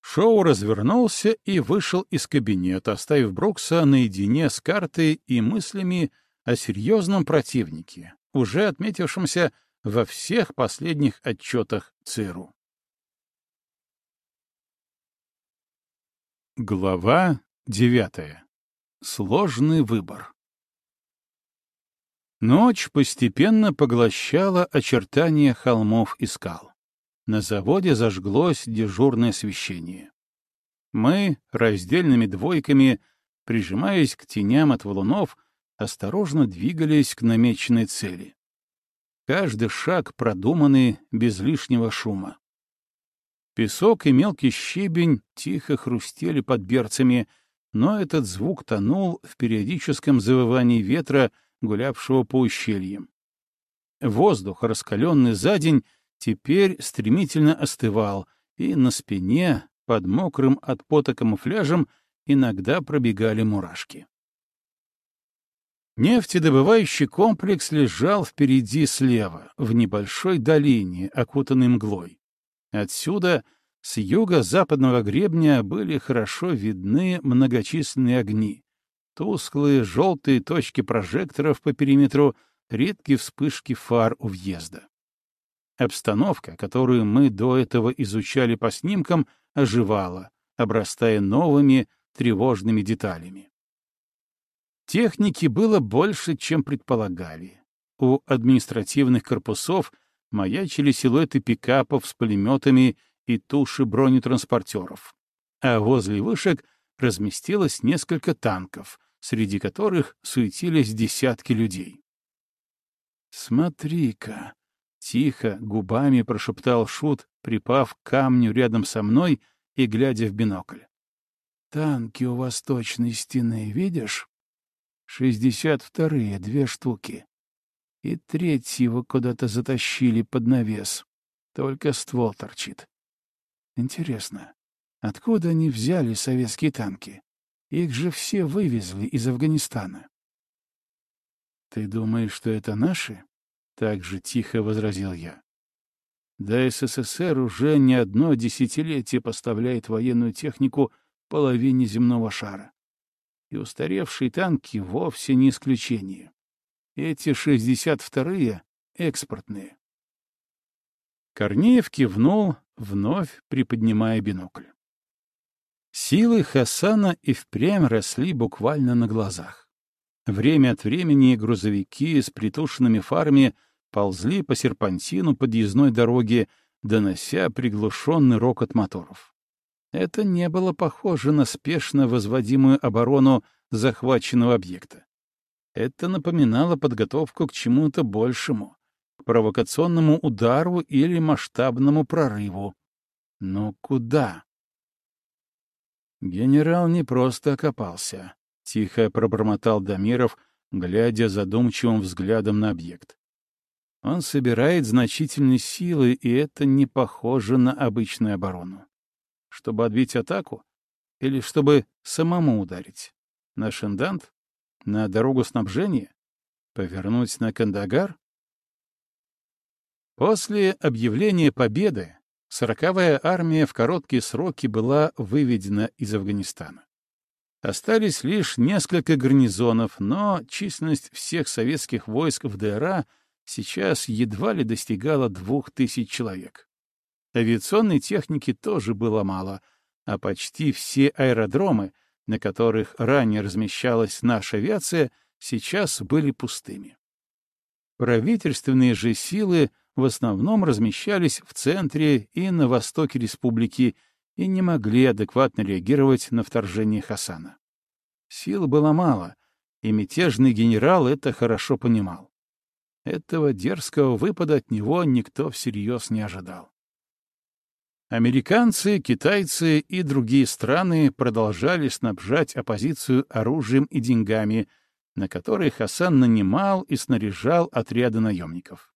Шоу развернулся и вышел из кабинета, оставив Брукса наедине с картой и мыслями о серьезном противнике, уже отметившемся во всех последних отчетах ЦРУ. Глава девятая. Сложный выбор. Ночь постепенно поглощала очертания холмов и скал. На заводе зажглось дежурное освещение. Мы, раздельными двойками, прижимаясь к теням от валунов, осторожно двигались к намеченной цели. Каждый шаг продуманный без лишнего шума. Песок и мелкий щебень тихо хрустели под берцами, но этот звук тонул в периодическом завывании ветра, гулявшего по ущельям. Воздух, раскаленный за день, теперь стремительно остывал, и на спине, под мокрым от пота камуфляжем, иногда пробегали мурашки. Нефтедобывающий комплекс лежал впереди слева, в небольшой долине, окутанной мглой. Отсюда, с юго-западного гребня, были хорошо видны многочисленные огни. Тусклые желтые точки прожекторов по периметру, редкие вспышки фар у въезда. Обстановка, которую мы до этого изучали по снимкам, оживала, обрастая новыми тревожными деталями. Техники было больше, чем предполагали. У административных корпусов маячили силуэты пикапов с пулеметами и туши бронетранспортеров. А возле вышек разместилось несколько танков, среди которых суетились десятки людей. «Смотри-ка!» — тихо, губами прошептал Шут, припав к камню рядом со мной и глядя в бинокль. «Танки у восточной стены, видишь? Шестьдесят вторые, две штуки и третьего куда-то затащили под навес. Только ствол торчит. Интересно, откуда они взяли советские танки? Их же все вывезли из Афганистана. «Ты думаешь, что это наши?» — так же тихо возразил я. Да СССР уже не одно десятилетие поставляет военную технику половине земного шара. И устаревшие танки вовсе не исключение. Эти 62-е — экспортные. Корнеев кивнул, вновь приподнимая бинокль. Силы Хасана и впрямь росли буквально на глазах. Время от времени грузовики с притушенными фарами ползли по серпантину подъездной дороги, донося приглушенный рокот моторов. Это не было похоже на спешно возводимую оборону захваченного объекта. Это напоминало подготовку к чему-то большему, к провокационному удару или масштабному прорыву. Но куда? Генерал не просто окопался, — тихо пробормотал Дамиров, глядя задумчивым взглядом на объект. Он собирает значительные силы, и это не похоже на обычную оборону. Чтобы отбить атаку? Или чтобы самому ударить? На Шендант? На дорогу снабжения? Повернуть на Кандагар? После объявления победы сороковая армия в короткие сроки была выведена из Афганистана. Остались лишь несколько гарнизонов, но численность всех советских войск в ДРА сейчас едва ли достигала двух тысяч человек. Авиационной техники тоже было мало, а почти все аэродромы, на которых ранее размещалась наша авиация, сейчас были пустыми. Правительственные же силы в основном размещались в центре и на востоке республики и не могли адекватно реагировать на вторжение Хасана. Сил было мало, и мятежный генерал это хорошо понимал. Этого дерзкого выпада от него никто всерьез не ожидал. Американцы, китайцы и другие страны продолжали снабжать оппозицию оружием и деньгами, на которые Хасан нанимал и снаряжал отряды наемников.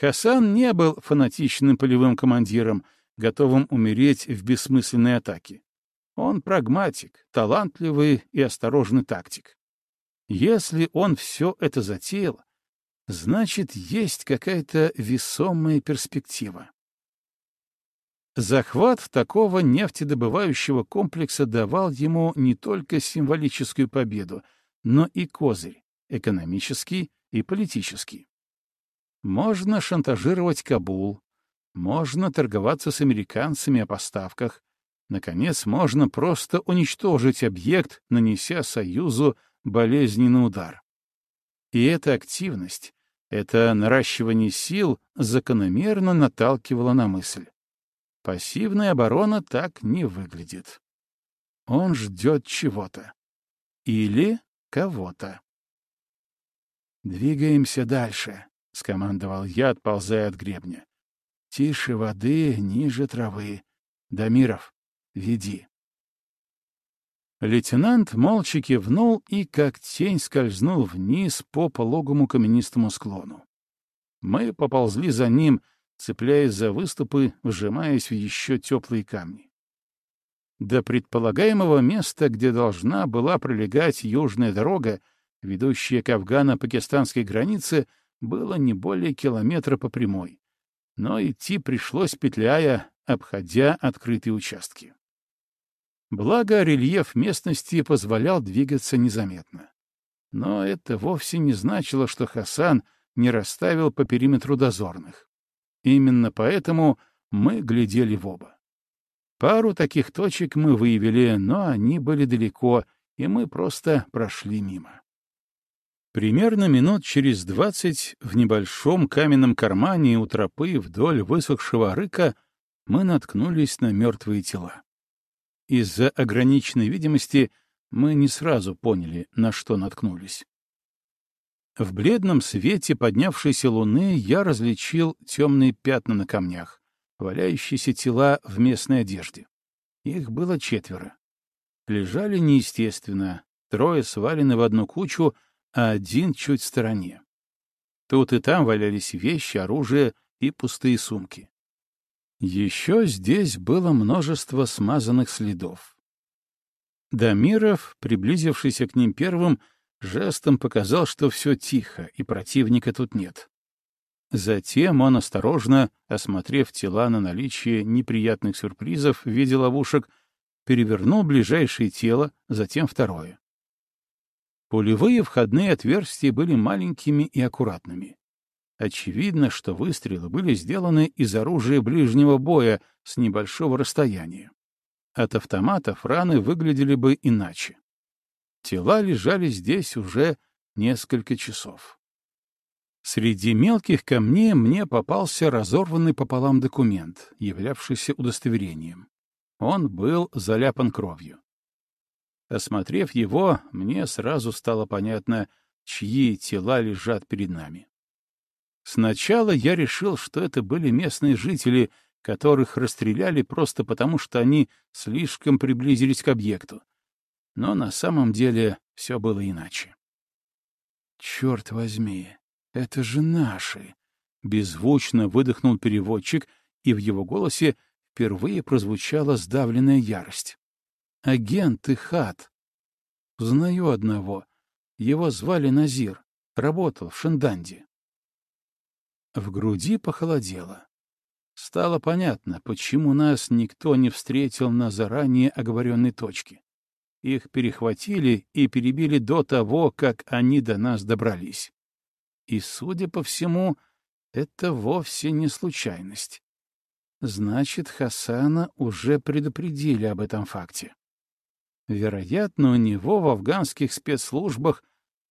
Хасан не был фанатичным полевым командиром, готовым умереть в бессмысленной атаке. Он прагматик, талантливый и осторожный тактик. Если он все это затеял, значит, есть какая-то весомая перспектива. Захват такого нефтедобывающего комплекса давал ему не только символическую победу, но и козырь — экономический и политический. Можно шантажировать Кабул, можно торговаться с американцами о поставках, наконец, можно просто уничтожить объект, нанеся Союзу болезненный удар. И эта активность, это наращивание сил закономерно наталкивало на мысль. Пассивная оборона так не выглядит. Он ждет чего-то. Или кого-то. «Двигаемся дальше», — скомандовал я, отползая от гребня. «Тише воды, ниже травы. Дамиров, веди». Лейтенант молча кивнул и, как тень, скользнул вниз по пологому каменистому склону. Мы поползли за ним, цепляясь за выступы, вжимаясь в еще теплые камни. До предполагаемого места, где должна была пролегать южная дорога, ведущая к афгано-пакистанской границе, было не более километра по прямой. Но идти пришлось, петляя, обходя открытые участки. Благо, рельеф местности позволял двигаться незаметно. Но это вовсе не значило, что Хасан не расставил по периметру дозорных. Именно поэтому мы глядели в оба. Пару таких точек мы выявили, но они были далеко, и мы просто прошли мимо. Примерно минут через двадцать в небольшом каменном кармане у тропы вдоль высохшего рыка мы наткнулись на мертвые тела. Из-за ограниченной видимости мы не сразу поняли, на что наткнулись. В бледном свете поднявшейся луны я различил темные пятна на камнях, валяющиеся тела в местной одежде. Их было четверо. Лежали неестественно, трое свалены в одну кучу, а один чуть в стороне. Тут и там валялись вещи, оружие и пустые сумки. Еще здесь было множество смазанных следов. Дамиров, приблизившийся к ним первым, жестом показал, что все тихо, и противника тут нет. Затем он осторожно, осмотрев тела на наличие неприятных сюрпризов в виде ловушек, перевернул ближайшее тело, затем второе. Пулевые входные отверстия были маленькими и аккуратными. Очевидно, что выстрелы были сделаны из оружия ближнего боя с небольшого расстояния. От автоматов раны выглядели бы иначе. Тела лежали здесь уже несколько часов. Среди мелких камней мне попался разорванный пополам документ, являвшийся удостоверением. Он был заляпан кровью. Осмотрев его, мне сразу стало понятно, чьи тела лежат перед нами. Сначала я решил, что это были местные жители, которых расстреляли просто потому, что они слишком приблизились к объекту. Но на самом деле все было иначе. «Черт возьми, это же наши!» — беззвучно выдохнул переводчик, и в его голосе впервые прозвучала сдавленная ярость. Агент и хат. Знаю одного. Его звали Назир. Работал в Шинданде. В груди похолодело. Стало понятно, почему нас никто не встретил на заранее оговоренной точке. Их перехватили и перебили до того, как они до нас добрались. И, судя по всему, это вовсе не случайность. Значит, Хасана уже предупредили об этом факте. Вероятно, у него в афганских спецслужбах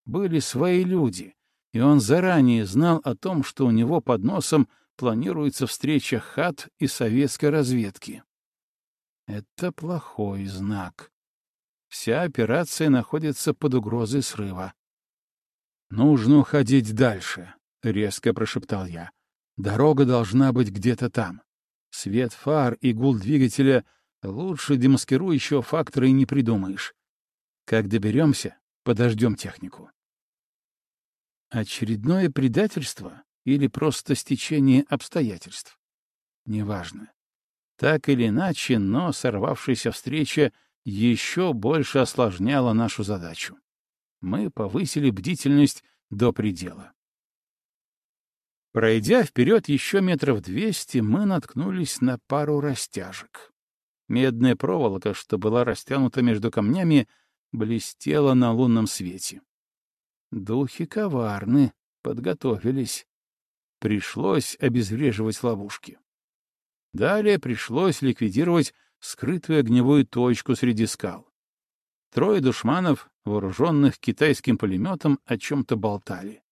были свои люди, и он заранее знал о том, что у него под носом планируется встреча ХАТ и советской разведки. Это плохой знак. Вся операция находится под угрозой срыва. «Нужно уходить дальше», — резко прошептал я. «Дорога должна быть где-то там. Свет фар и гул двигателя — Лучше демаскирующего фактора и не придумаешь. Как доберемся, подождем технику. Очередное предательство или просто стечение обстоятельств? Неважно. Так или иначе, но сорвавшаяся встреча еще больше осложняла нашу задачу. Мы повысили бдительность до предела. Пройдя вперед еще метров двести, мы наткнулись на пару растяжек. Медная проволока, что была растянута между камнями, блестела на лунном свете. Духи коварны, подготовились. Пришлось обезвреживать ловушки. Далее пришлось ликвидировать скрытую огневую точку среди скал. Трое душманов, вооруженных китайским пулеметом, о чем-то болтали.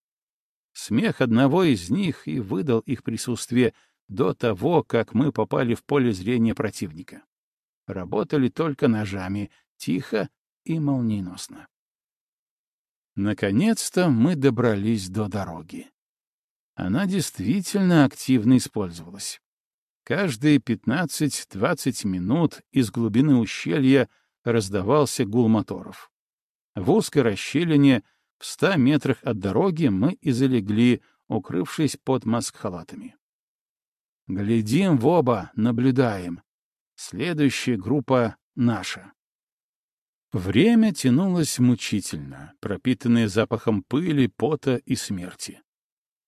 Смех одного из них и выдал их присутствие до того, как мы попали в поле зрения противника работали только ножами, тихо и молниеносно. Наконец-то мы добрались до дороги. Она действительно активно использовалась. Каждые 15-20 минут из глубины ущелья раздавался гул моторов. В узкой расщелине в ста метрах от дороги мы и залегли, укрывшись под маск-халатами. Глядим в оба, наблюдаем. Следующая группа — наша. Время тянулось мучительно, пропитанное запахом пыли, пота и смерти.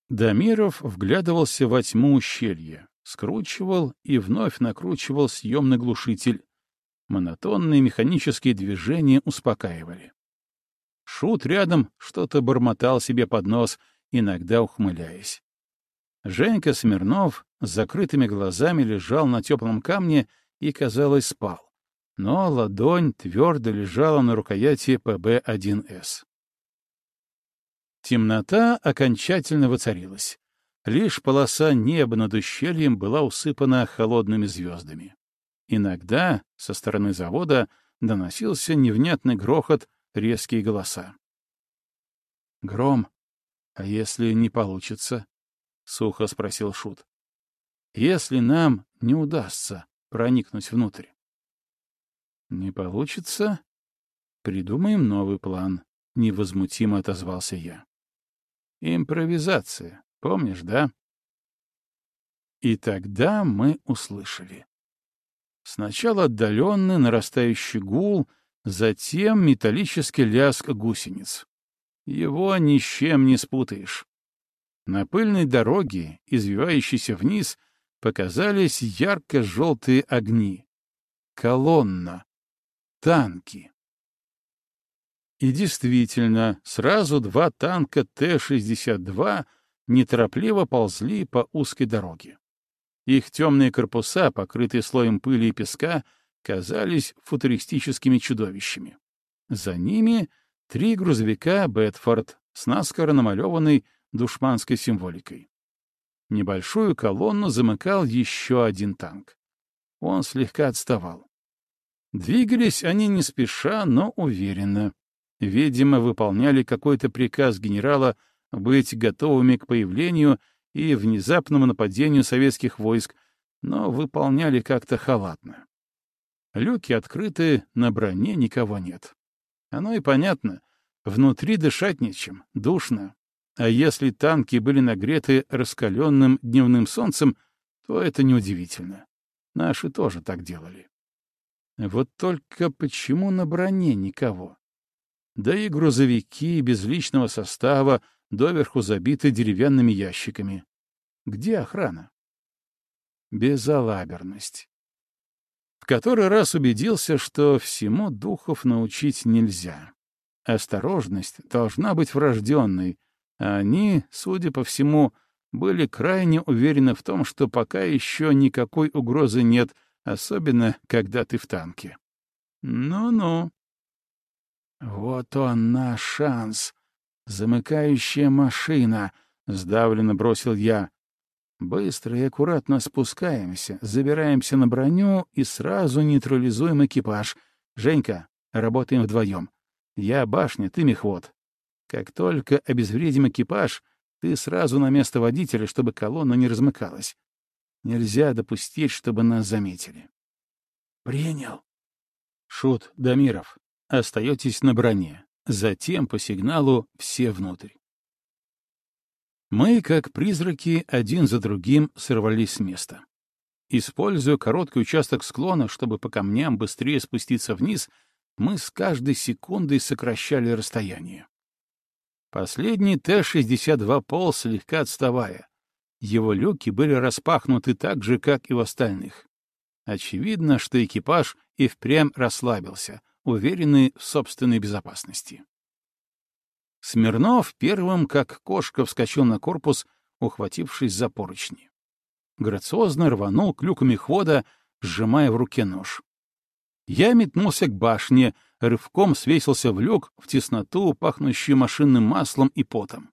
Дамиров вглядывался во тьму ущелья, скручивал и вновь накручивал съемный глушитель. Монотонные механические движения успокаивали. Шут рядом что-то бормотал себе под нос, иногда ухмыляясь. Женька Смирнов с закрытыми глазами лежал на теплом камне и, казалось, спал. Но ладонь твердо лежала на рукояти ПБ-1С. Темнота окончательно воцарилась. Лишь полоса неба над ущельем была усыпана холодными звездами. Иногда со стороны завода доносился невнятный грохот, резкие голоса. «Гром, а если не получится?» — сухо спросил Шут. «Если нам не удастся, проникнуть внутрь. Не получится? Придумаем новый план, — невозмутимо отозвался я. Импровизация, помнишь, да? И тогда мы услышали. Сначала отдаленный нарастающий гул, затем металлический лязг гусениц. Его ни с чем не спутаешь. На пыльной дороге, извивающейся вниз, показались ярко-желтые огни. Колонна. Танки. И действительно, сразу два танка Т-62 неторопливо ползли по узкой дороге. Их темные корпуса, покрытые слоем пыли и песка, казались футуристическими чудовищами. За ними три грузовика «Бетфорд» с наскоро намалеванной душманской символикой. Небольшую колонну замыкал еще один танк. Он слегка отставал. Двигались они не спеша, но уверенно. Видимо, выполняли какой-то приказ генерала быть готовыми к появлению и внезапному нападению советских войск, но выполняли как-то халатно. Люки открыты, на броне никого нет. Оно и понятно. Внутри дышать нечем, душно. А если танки были нагреты раскаленным дневным солнцем, то это неудивительно. Наши тоже так делали. Вот только почему на броне никого? Да и грузовики без личного состава доверху забиты деревянными ящиками. Где охрана? Безалаберность. В который раз убедился, что всему духов научить нельзя. Осторожность должна быть врожденной, а они, судя по всему, были крайне уверены в том, что пока еще никакой угрозы нет, особенно когда ты в танке. Ну-ну. Вот он наш шанс. Замыкающая машина, — сдавленно бросил я. Быстро и аккуратно спускаемся, забираемся на броню и сразу нейтрализуем экипаж. Женька, работаем вдвоем. Я башня, ты мехвод. Как только обезвредим экипаж, ты сразу на место водителя, чтобы колонна не размыкалась. Нельзя допустить, чтобы нас заметили. Принял. Шут Дамиров, остаетесь на броне. Затем по сигналу все внутрь. Мы, как призраки, один за другим сорвались с места. Используя короткий участок склона, чтобы по камням быстрее спуститься вниз, мы с каждой секундой сокращали расстояние. Последний Т-62 пол слегка отставая. Его люки были распахнуты так же, как и у остальных. Очевидно, что экипаж и впрямь расслабился, уверенный в собственной безопасности. Смирнов первым, как кошка, вскочил на корпус, ухватившись за поручни. Грациозно рванул клюками хвода, сжимая в руке нож. Я метнулся к башне, рывком свесился в люк в тесноту, пахнущую машинным маслом и потом.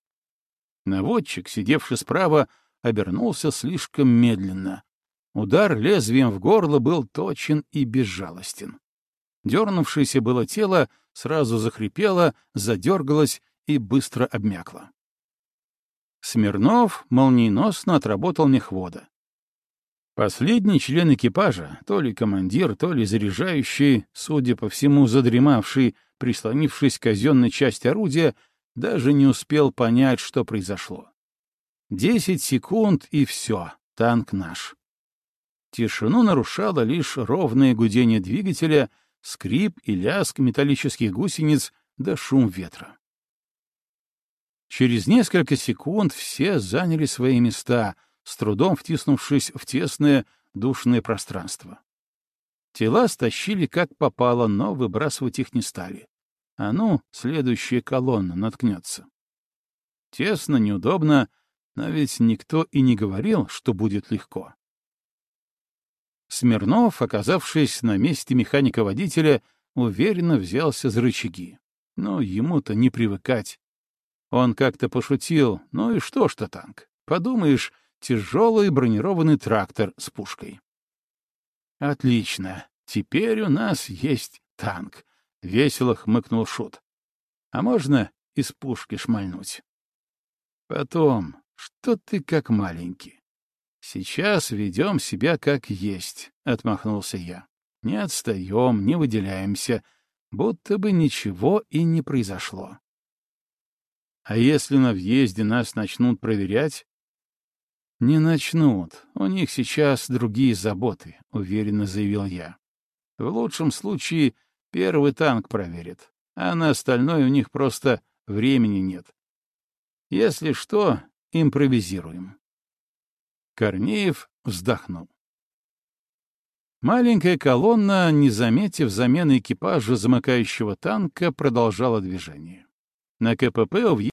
Наводчик, сидевший справа, обернулся слишком медленно. Удар лезвием в горло был точен и безжалостен. Дернувшееся было тело сразу захрипело, задергалось и быстро обмякло. Смирнов молниеносно отработал нехвода. Последний член экипажа, то ли командир, то ли заряжающий, судя по всему, задремавший, прислонившись к казенной части орудия, даже не успел понять, что произошло. Десять секунд, и все, танк наш. Тишину нарушало лишь ровное гудение двигателя, скрип и лязг металлических гусениц да шум ветра. Через несколько секунд все заняли свои места — с трудом втиснувшись в тесное, душное пространство. Тела стащили как попало, но выбрасывать их не стали. А ну, следующая колонна наткнется. Тесно, неудобно, но ведь никто и не говорил, что будет легко. Смирнов, оказавшись на месте механика-водителя, уверенно взялся за рычаги. Но ему-то не привыкать. Он как-то пошутил, ну и что ж-то танк? Подумаешь, тяжелый бронированный трактор с пушкой. «Отлично. Теперь у нас есть танк», — весело хмыкнул Шут. «А можно из пушки шмальнуть?» «Потом, что ты как маленький. Сейчас ведем себя как есть», — отмахнулся я. «Не отстаем, не выделяемся, будто бы ничего и не произошло». «А если на въезде нас начнут проверять, «Не начнут. У них сейчас другие заботы», — уверенно заявил я. «В лучшем случае первый танк проверят, а на остальное у них просто времени нет. Если что, импровизируем. Корнеев вздохнул. Маленькая колонна, не заметив замены экипажа замыкающего танка, продолжала движение. На КПП